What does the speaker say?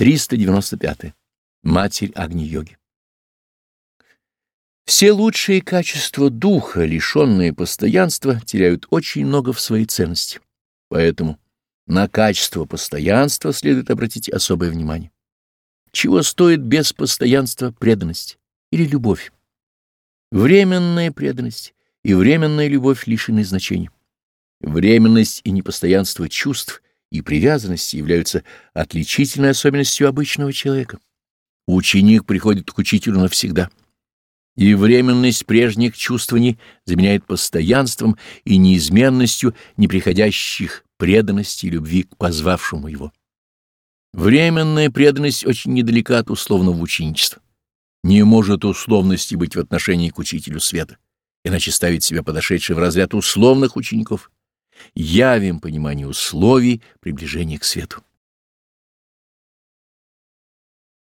395. Матерь Агни-йоги. Все лучшие качества духа, лишенные постоянства, теряют очень много в своей ценности. Поэтому на качество постоянства следует обратить особое внимание. Чего стоит без постоянства преданность или любовь? Временная преданность и временная любовь лишены значения. Временность и непостоянство чувств и привязанности являются отличительной особенностью обычного человека. Ученик приходит к учителю навсегда. И временность прежних чувствований заменяет постоянством и неизменностью неприходящих преданности и любви к позвавшему его. Временная преданность очень недалека от условного ученичества. Не может условности быть в отношении к учителю света, иначе ставить себя подошедший в разряд условных учеников явим понимание условий приближения к свету.